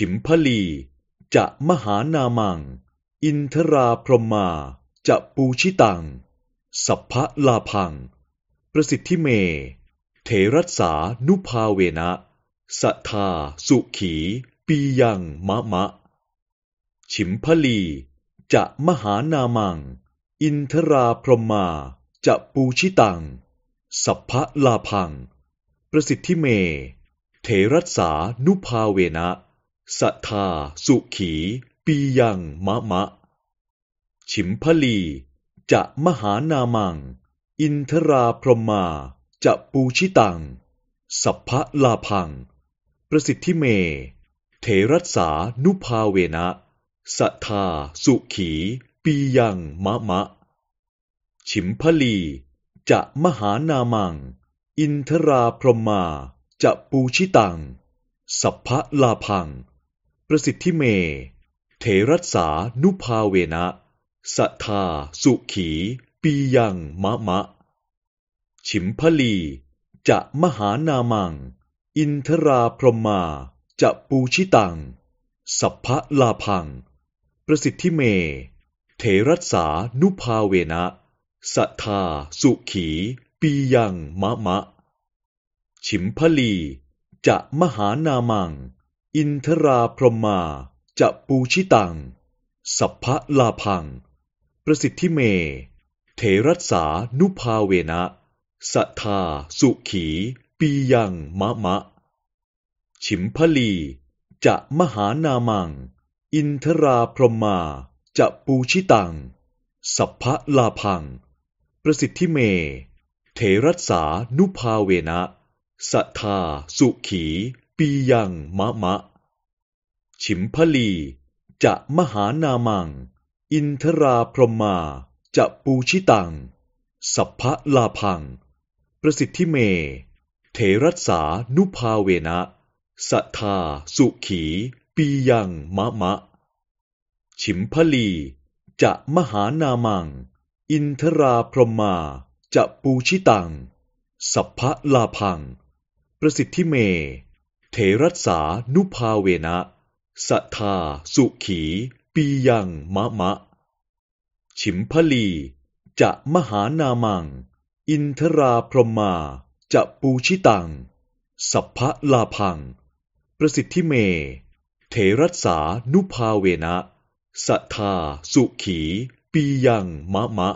ฉิมพลี จะมหานามัง อินทราพรหมา จะปูชิตัง สัพพะลาพัง ประสิทธิเม เถรัสานุภาเวนะสัทธาสุขี ปียังมะมะ ฉิมพลี จะมหานามัง อินทราพรหมา จะปูชิตัง สัพพะลาพัง ประสิทธิเม เถรัสานุภาเวนะ สัทธา สุขี ปียังมะมะ ฉิมพลี จะมหานามัง อินทราพรหมา จะปูชิตัง สัพพะลาพัง ประสิทธิเม เถรัสานุภาเวนะ สัทธา สุขี ปียังมะมะ ฉิมพลี จะมหานามัง อินทราพรหมา จะปูชิตัง สัพพะลาพัง ประสิทธิเม เถรัสานุภาเวนะสัทธา สุขี ปียังมะมะ ฉิมพลี จะมหานามัง อินทราพรหมา จะปูชิตัง สัพพะลาพัง ประสิทธิเม เถรัสานุภาเวนะสัทธา สุขี ปียังมะมะ ฉิมพลี จะมหานามัง อินทราพรหมาจะปูชิตัง สัพพะลาพัง ประสิทธิเม เถรัสานุภาเวนะสัทธาสุขี ปียังมะมะ ฉิมพลี จะมหานามัง อินทราพรหมาจะปูชิตัง สัพพะลาพัง ประสิทธิเม เถรัสานุภาเวนะสัทธาสุขี ปียังมะมะ ฉิมพลี จะมหานามัง อินทราพรหมา จะปูชิตัง สัพพะลาพัง ประสิทธิเม เถรัสานุภาเวนะสัทธาสุขี ปียังมะมะ ฉิมพลี จะมหานามัง อินทราพรหมา จะปูชิตัง สัพพะลาพัง ประสิทธิเม ถรัสานุภาเวนะสัทธา สุขี ปียังมะมะ ฉิมพลี จะมหานามัง อินทราพรหมา จะปูชิตัง สัพพะลาพัง ประสิทธิเม เถรัสานุภาเวนะสัทธา สุขี ปียังมะมะ